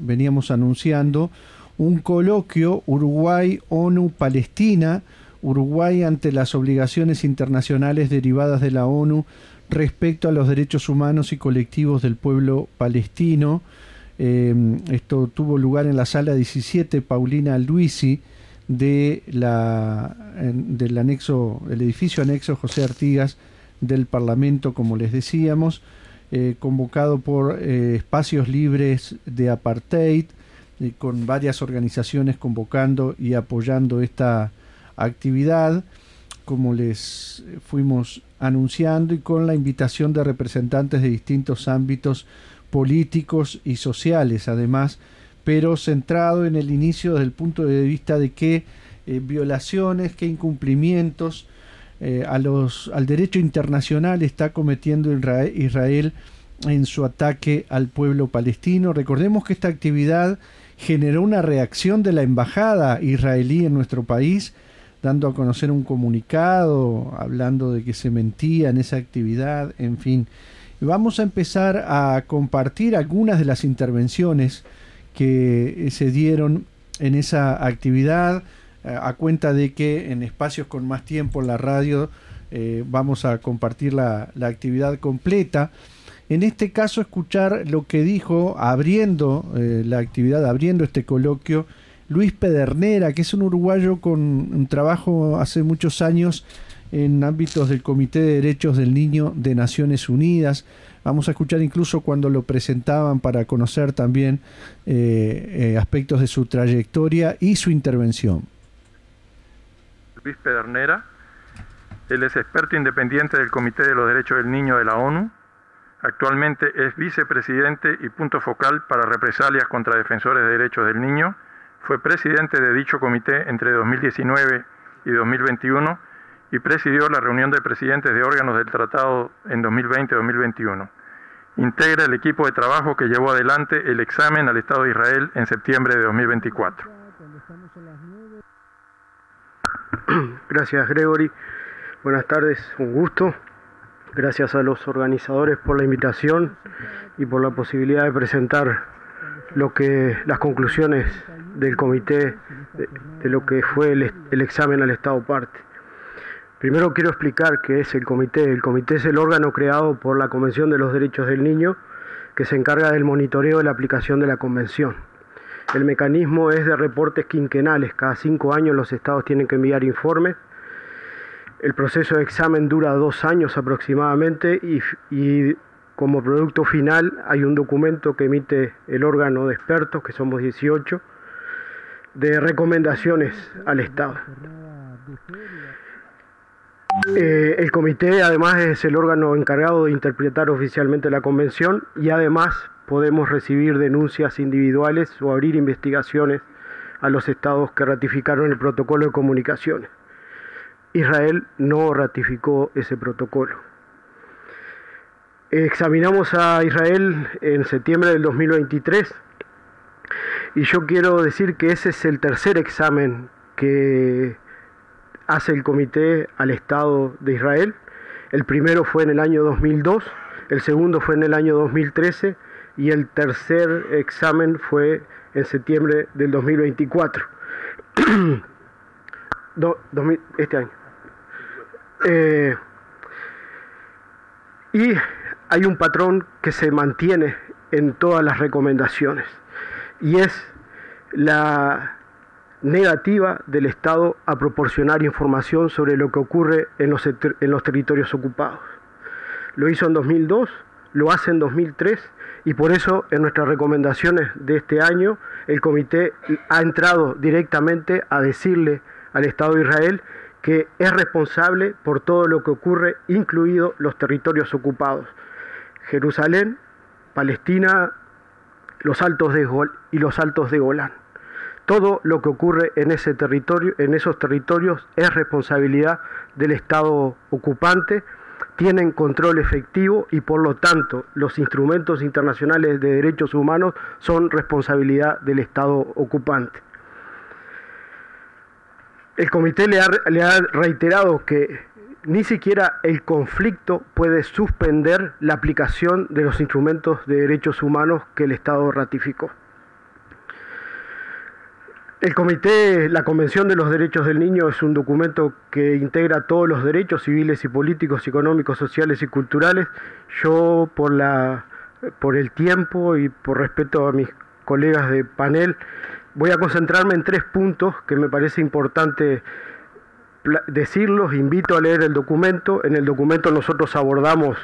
veníamos anunciando, un coloquio Uruguay-ONU-Palestina, Uruguay ante las obligaciones internacionales derivadas de la ONU respecto a los derechos humanos y colectivos del pueblo palestino. Eh, esto tuvo lugar en la sala 17 Paulina Luisi de la, del anexo, el edificio anexo José Artigas del Parlamento, como les decíamos, eh, convocado por eh, Espacios Libres de Apartheid, con varias organizaciones convocando y apoyando esta actividad, como les fuimos anunciando, y con la invitación de representantes de distintos ámbitos políticos y sociales, además, pero centrado en el inicio desde el punto de vista de qué eh, violaciones, qué incumplimientos eh, a los, al derecho internacional está cometiendo Israel en su ataque al pueblo palestino. Recordemos que esta actividad generó una reacción de la embajada israelí en nuestro país, dando a conocer un comunicado, hablando de que se mentía en esa actividad, en fin. Vamos a empezar a compartir algunas de las intervenciones que se dieron en esa actividad, eh, a cuenta de que en espacios con más tiempo la radio eh, vamos a compartir la, la actividad completa en este caso escuchar lo que dijo abriendo eh, la actividad, abriendo este coloquio, Luis Pedernera, que es un uruguayo con un trabajo hace muchos años en ámbitos del Comité de Derechos del Niño de Naciones Unidas. Vamos a escuchar incluso cuando lo presentaban para conocer también eh, eh, aspectos de su trayectoria y su intervención. Luis Pedernera, él es experto independiente del Comité de los Derechos del Niño de la ONU Actualmente es vicepresidente y punto focal para represalias contra defensores de derechos del niño. Fue presidente de dicho comité entre 2019 y 2021 y presidió la reunión de presidentes de órganos del tratado en 2020-2021. Integra el equipo de trabajo que llevó adelante el examen al Estado de Israel en septiembre de 2024. Gracias, Gregory. Buenas tardes, un gusto. Gracias a los organizadores por la invitación y por la posibilidad de presentar lo que las conclusiones del comité de, lo que fue el, el, examen al Estado parte. Primero quiero explicar qué es el comité. El comité es el órgano creado por la Convención de los Derechos del Niño que se encarga del monitoreo de la aplicación de la Convención. El mecanismo es de reportes quinquenales. Cada cinco años los estados tienen que enviar informes el proceso de examen dura dos años aproximadamente y, como producto final hay un documento que emite el órgano de expertos, que somos 18, de recomendaciones al Estado. Eh, el comité además es el órgano encargado de interpretar oficialmente la convención y además podemos recibir denuncias individuales o abrir investigaciones a los estados que ratificaron el protocolo de comunicaciones. Israel no ratificó ese protocolo. Examinamos a Israel en septiembre del 2023 y yo quiero decir que ese es el tercer examen que hace el comité al Estado de Israel. El primero fue en el año 2002, el segundo fue en el año 2013 y el tercer examen fue en septiembre del 2024. este año. Eh, y hay un patrón que se mantiene en todas las recomendaciones y es la negativa del Estado a proporcionar información sobre lo que ocurre en los, en los territorios ocupados. Lo hizo en 2002, lo hace en 2003 y por eso en nuestras recomendaciones de este año el comité ha entrado directamente a decirle al Estado de Israel que es responsable por todo lo que ocurre, incluidos los territorios ocupados. Jerusalén, Palestina, los altos de Gol y los altos de Golán. Todo lo que ocurre en ese territorio, en esos territorios, es responsabilidad del Estado ocupante, tienen control efectivo y por lo tanto los instrumentos internacionales de derechos humanos son responsabilidad del Estado ocupante. El comité le ha, reiterado que ni siquiera el conflicto puede suspender la aplicación de los instrumentos de derechos humanos que el Estado ratificó. El comité, la Convención de los Derechos del Niño es un documento que integra todos los derechos civiles y políticos, económicos, sociales y culturales. Yo por la por el tiempo y por respeto a mis colegas de panel, voy a concentrarme en tres puntos que me parece importante decirlos. Invito a leer el documento. En el documento nosotros abordamos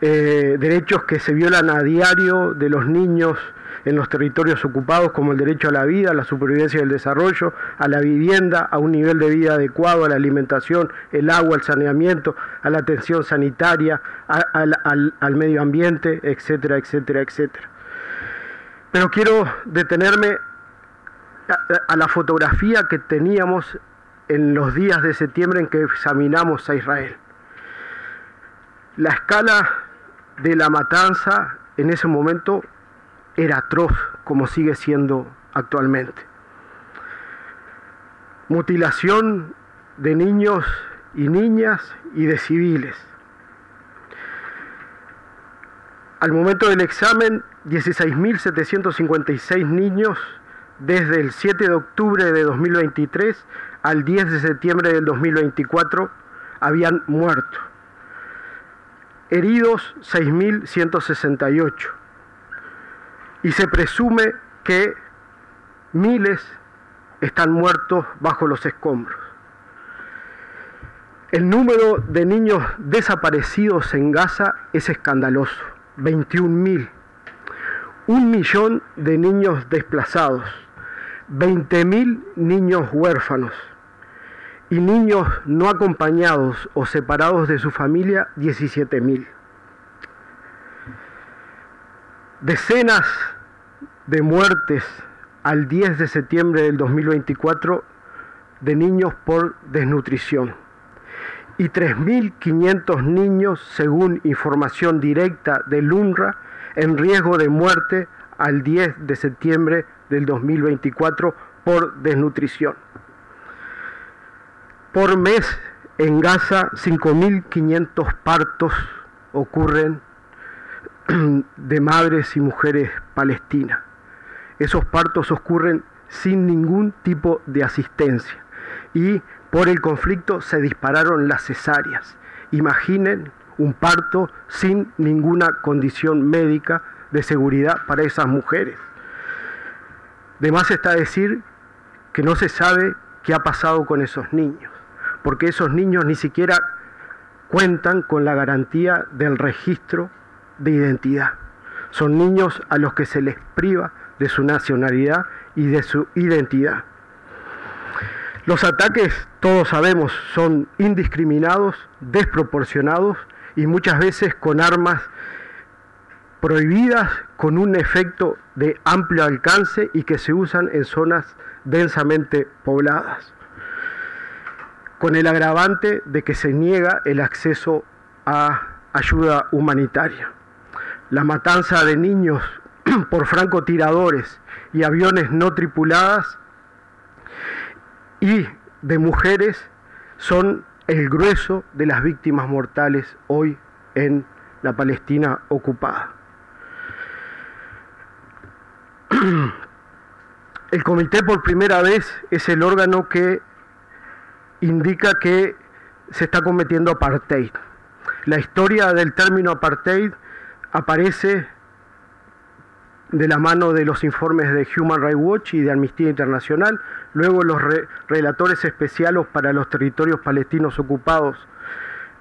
eh, derechos que se violan a diario de los niños en los territorios ocupados, como el derecho a la vida, a la supervivencia y el desarrollo, a la vivienda, a un nivel de vida adecuado, a la alimentación, el agua, el saneamiento, a la atención sanitaria, al, medio ambiente, etcétera, etcétera, etcétera. Pero quiero detenerme a la fotografía que teníamos en los días de septiembre en que examinamos a Israel. La escala de la matanza en ese momento era atroz como sigue siendo actualmente. Mutilación de niños y niñas y de civiles. Al momento del examen, 16.756 niños desde el 7 de octubre de 2023 al 10 de septiembre del 2024 habían muerto. Heridos 6.168. Y se presume que miles están muertos bajo los escombros. El número de niños desaparecidos en Gaza es escandaloso, 21.000. Un millón de niños desplazados, 20.000 niños huérfanos y niños no acompañados o separados de su familia, 17.000. Decenas de muertes al 10 de septiembre del 2024 de niños por desnutrición y 3.500 niños, según información directa del UNRWA, en riesgo de muerte al 10 de septiembre del 2024 por desnutrición. Por mes en Gaza 5.500 partos ocurren de madres y mujeres palestinas. Esos partos ocurren sin ningún tipo de asistencia y por el conflicto se dispararon las cesáreas. Imaginen un parto sin ninguna condición médica de seguridad para esas mujeres. De más está decir que no se sabe qué ha pasado con esos niños, porque esos niños ni siquiera cuentan con la garantía del registro de identidad. Son niños a los que se les priva de su nacionalidad y de su identidad. Los ataques, todos sabemos, son indiscriminados, desproporcionados y muchas veces con armas prohibidas con un efecto de amplio alcance y que se usan en zonas densamente pobladas, con el agravante de que se niega el acceso a ayuda humanitaria. La matanza de niños por francotiradores y aviones no tripuladas y de mujeres son el grueso de las víctimas mortales hoy en la Palestina ocupada. El comité por primera vez es el órgano que indica que se está cometiendo apartheid. La historia del término apartheid aparece de la mano de los informes de Human Rights Watch y de Amnistía Internacional, luego los relatores especiales para los territorios palestinos ocupados,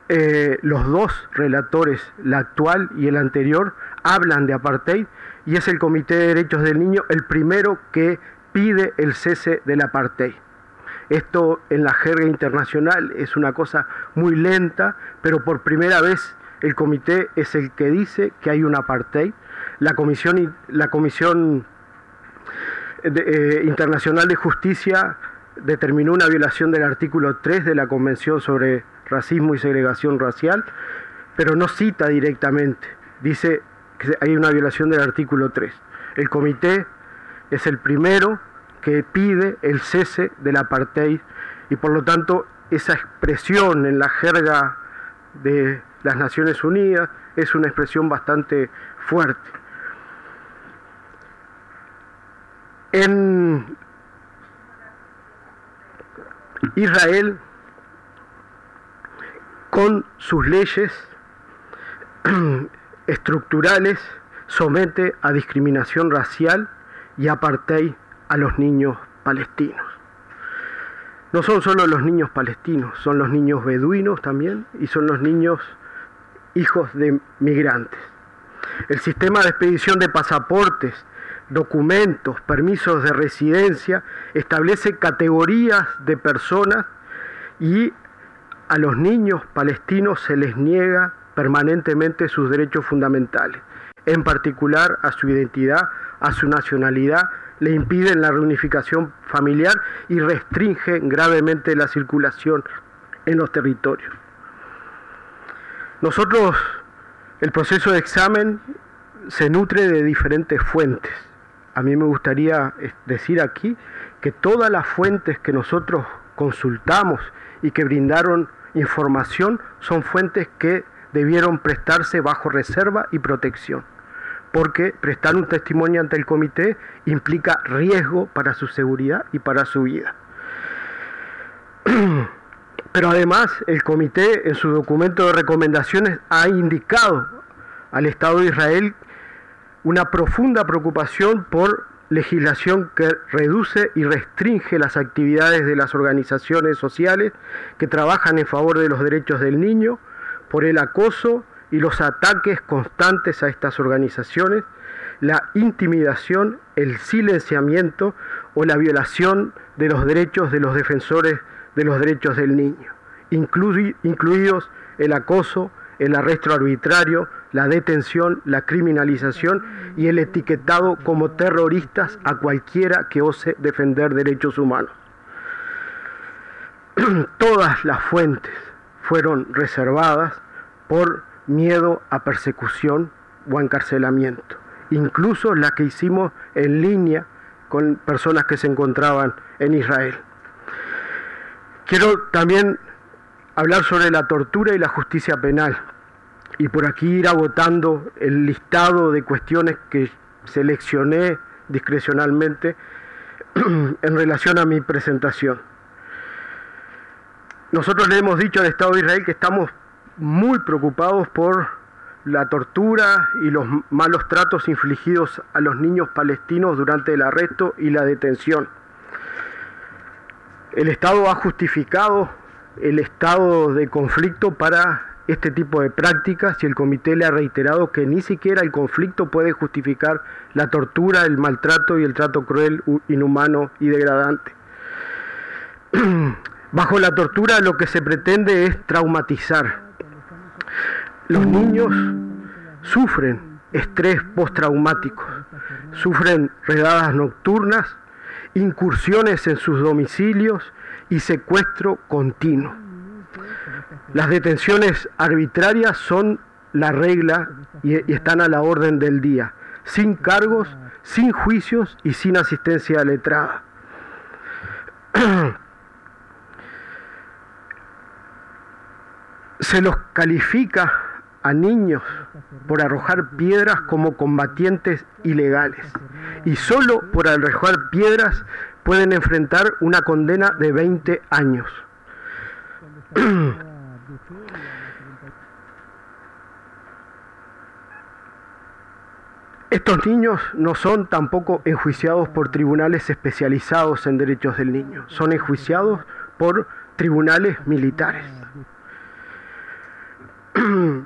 eh, los dos relatores, la actual y el anterior, hablan de apartheid y es el Comité de Derechos del Niño el primero que pide el cese del apartheid. Esto en la jerga internacional es una cosa muy lenta, pero por primera vez el comité es el que dice que hay un apartheid. La Comisión, comisión eh, Internacional de Justicia determinó una violación del artículo 3 de la Convención sobre Racismo y Segregación Racial, pero no cita directamente. Dice que hay una violación del artículo 3. El comité es el primero que pide el cese del apartheid y por lo tanto esa expresión en la jerga de las Naciones Unidas es una expresión bastante fuerte. En Israel, con sus leyes estructurales, somete a discriminación racial y apartheid a los niños palestinos. No son solo los niños palestinos, son los niños beduinos también y son los niños hijos de migrantes. El sistema de expedición de pasaportes, documentos, permisos de residencia establece categorías de personas y a los niños palestinos se les niega permanentemente sus derechos fundamentales, en particular a su identidad, a su nacionalidad, le impiden la reunificación familiar y restringen gravemente la circulación en los territorios. Nosotros, el proceso de examen se nutre de diferentes fuentes. A mí me gustaría decir aquí que todas las fuentes que nosotros consultamos y que brindaron información son fuentes que debieron prestarse bajo reserva y protección, porque prestar un testimonio ante el comité implica riesgo para su seguridad y para su vida. Pero además el comité en su documento de recomendaciones ha indicado al Estado de Israel una profunda preocupación por legislación que reduce y restringe las actividades de las organizaciones sociales que trabajan en favor de los derechos del niño, por el acoso y los ataques constantes a estas organizaciones, la intimidación, el silenciamiento o la violación de los derechos de los defensores de los derechos del niño, incluidos el acoso, el arresto arbitrario, la detención, la criminalización y el etiquetado como terroristas a cualquiera que ose defender derechos humanos. Todas las fuentes fueron reservadas por miedo a persecución o encarcelamiento, incluso las que hicimos en línea con personas que se encontraban en Israel. Quiero también hablar sobre la tortura y la justicia penal y por aquí ir agotando el listado de cuestiones que seleccioné discrecionalmente en relación a mi presentación. Nosotros le hemos dicho al Estado de Israel que estamos muy preocupados por la tortura y los malos tratos infligidos a los niños palestinos durante el arresto y la detención. El Estado ha justificado el estado de conflicto para este tipo de prácticas y el comité le ha reiterado que ni siquiera el conflicto puede justificar la tortura, el maltrato y el trato cruel, inhumano y degradante. Bajo la tortura lo que se pretende es traumatizar. Los niños sufren estrés postraumático, sufren redadas nocturnas, incursiones en sus domicilios y secuestro continuo. Las detenciones arbitrarias son la regla y, están a la orden del día, sin cargos, sin juicios y sin asistencia letrada. Se los califica a niños por arrojar piedras como combatientes ilegales y solo por arrojar piedras pueden enfrentar una condena de 20 años. Estos niños no son tampoco enjuiciados por tribunales especializados en derechos del niño, son enjuiciados por tribunales militares.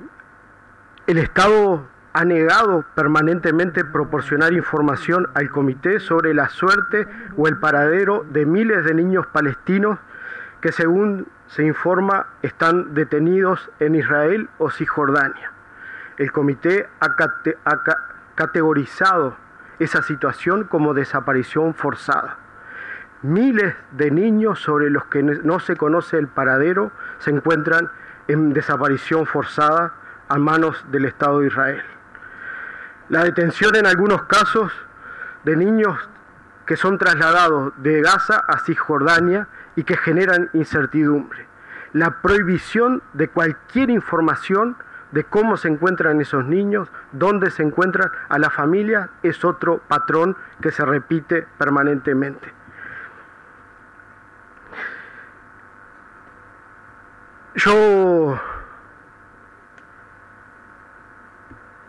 El Estado ha negado permanentemente proporcionar información al comité sobre la suerte o el paradero de miles de niños palestinos que según se informa están detenidos en Israel o Cisjordania. El comité ha, categorizado esa situación como desaparición forzada. Miles de niños sobre los que no se conoce el paradero se encuentran en desaparición forzada a manos del Estado de Israel. La detención en algunos casos de niños que son trasladados de Gaza a Cisjordania y que generan incertidumbre. La prohibición de cualquier información de cómo se encuentran esos niños, dónde se encuentran a la familia, es otro patrón que se repite permanentemente. Yo,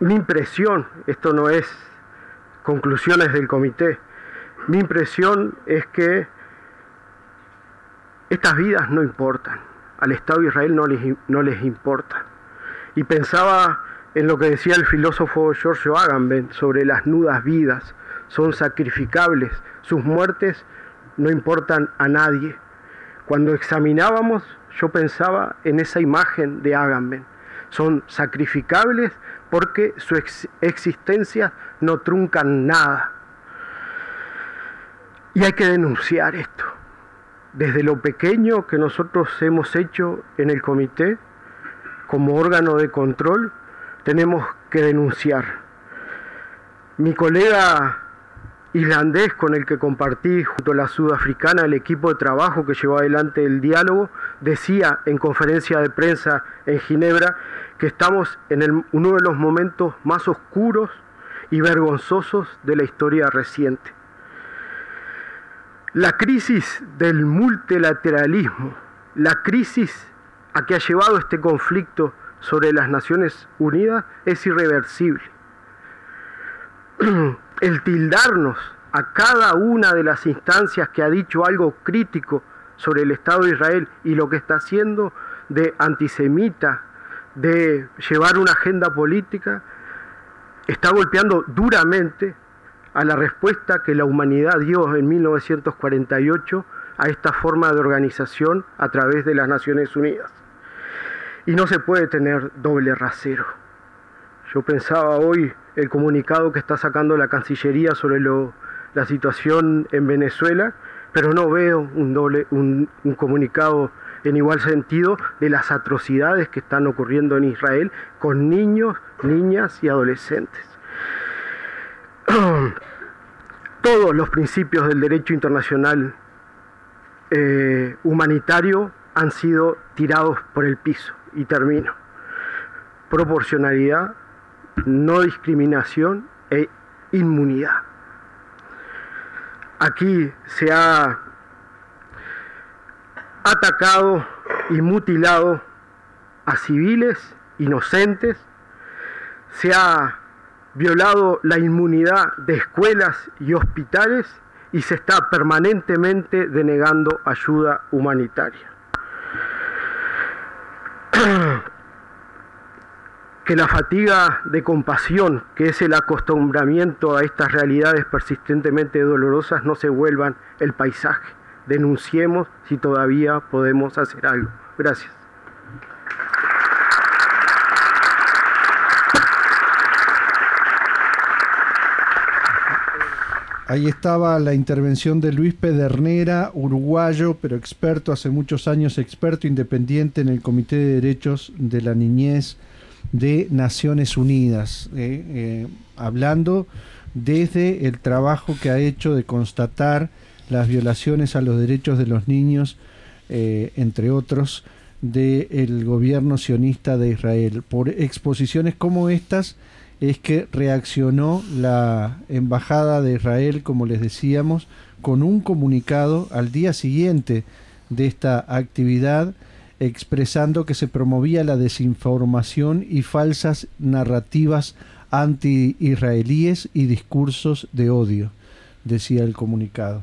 mi impresión, esto no es conclusiones del comité, mi impresión es que estas vidas no importan, al Estado de Israel no les, importa. Y pensaba en lo que decía el filósofo Giorgio Agamben sobre las nudas vidas, son sacrificables, sus muertes no importan a nadie. Cuando examinábamos, yo pensaba en esa imagen de Agamben. Son sacrificables porque su existencia no truncan nada. Y hay que denunciar esto. Desde lo pequeño que nosotros hemos hecho en el comité, como órgano de control, tenemos que denunciar. Mi colega islandés con el que compartí junto a la sudafricana el equipo de trabajo que llevó adelante el diálogo, decía en conferencia de prensa en Ginebra que estamos en uno de los momentos más oscuros y vergonzosos de la historia reciente. La crisis del multilateralismo, la crisis a que ha llevado este conflicto sobre las Naciones Unidas es irreversible. El tildarnos a cada una de las instancias que ha dicho algo crítico sobre el Estado de Israel y lo que está haciendo de antisemita, de llevar una agenda política, está golpeando duramente a la respuesta que la humanidad dio en 1948 a esta forma de organización a través de las Naciones Unidas. Y no se puede tener doble rasero. Yo pensaba hoy el comunicado que está sacando la Cancillería sobre la situación en Venezuela, pero no veo un, doble, un, un comunicado en igual sentido de las atrocidades que están ocurriendo en Israel con niños, niñas y adolescentes. Todos los principios del derecho internacional eh, humanitario han sido tirados por el piso. Y termino. Proporcionalidad, no discriminación e inmunidad. Aquí se ha atacado y mutilado a civiles inocentes, se ha violado la inmunidad de escuelas y hospitales y se está permanentemente denegando ayuda humanitaria. Que la fatiga de compasión, que es el acostumbramiento a estas realidades persistentemente dolorosas, no se vuelvan el paisaje. Denunciemos si todavía podemos hacer algo. Gracias. Ahí estaba la intervención de Luis Pedernera, uruguayo, pero experto, hace muchos años experto independiente en el Comité de Derechos de la Niñez de Naciones Unidas, eh, eh, hablando desde el trabajo que ha hecho de constatar las violaciones a los derechos de los niños, eh, entre otros, del gobierno sionista de Israel. Por exposiciones como estas, es que reaccionó la Embajada de Israel, como les decíamos, con un comunicado al día siguiente de esta actividad expresando que se promovía la desinformación y falsas narrativas anti-israelíes y discursos de odio, decía el comunicado.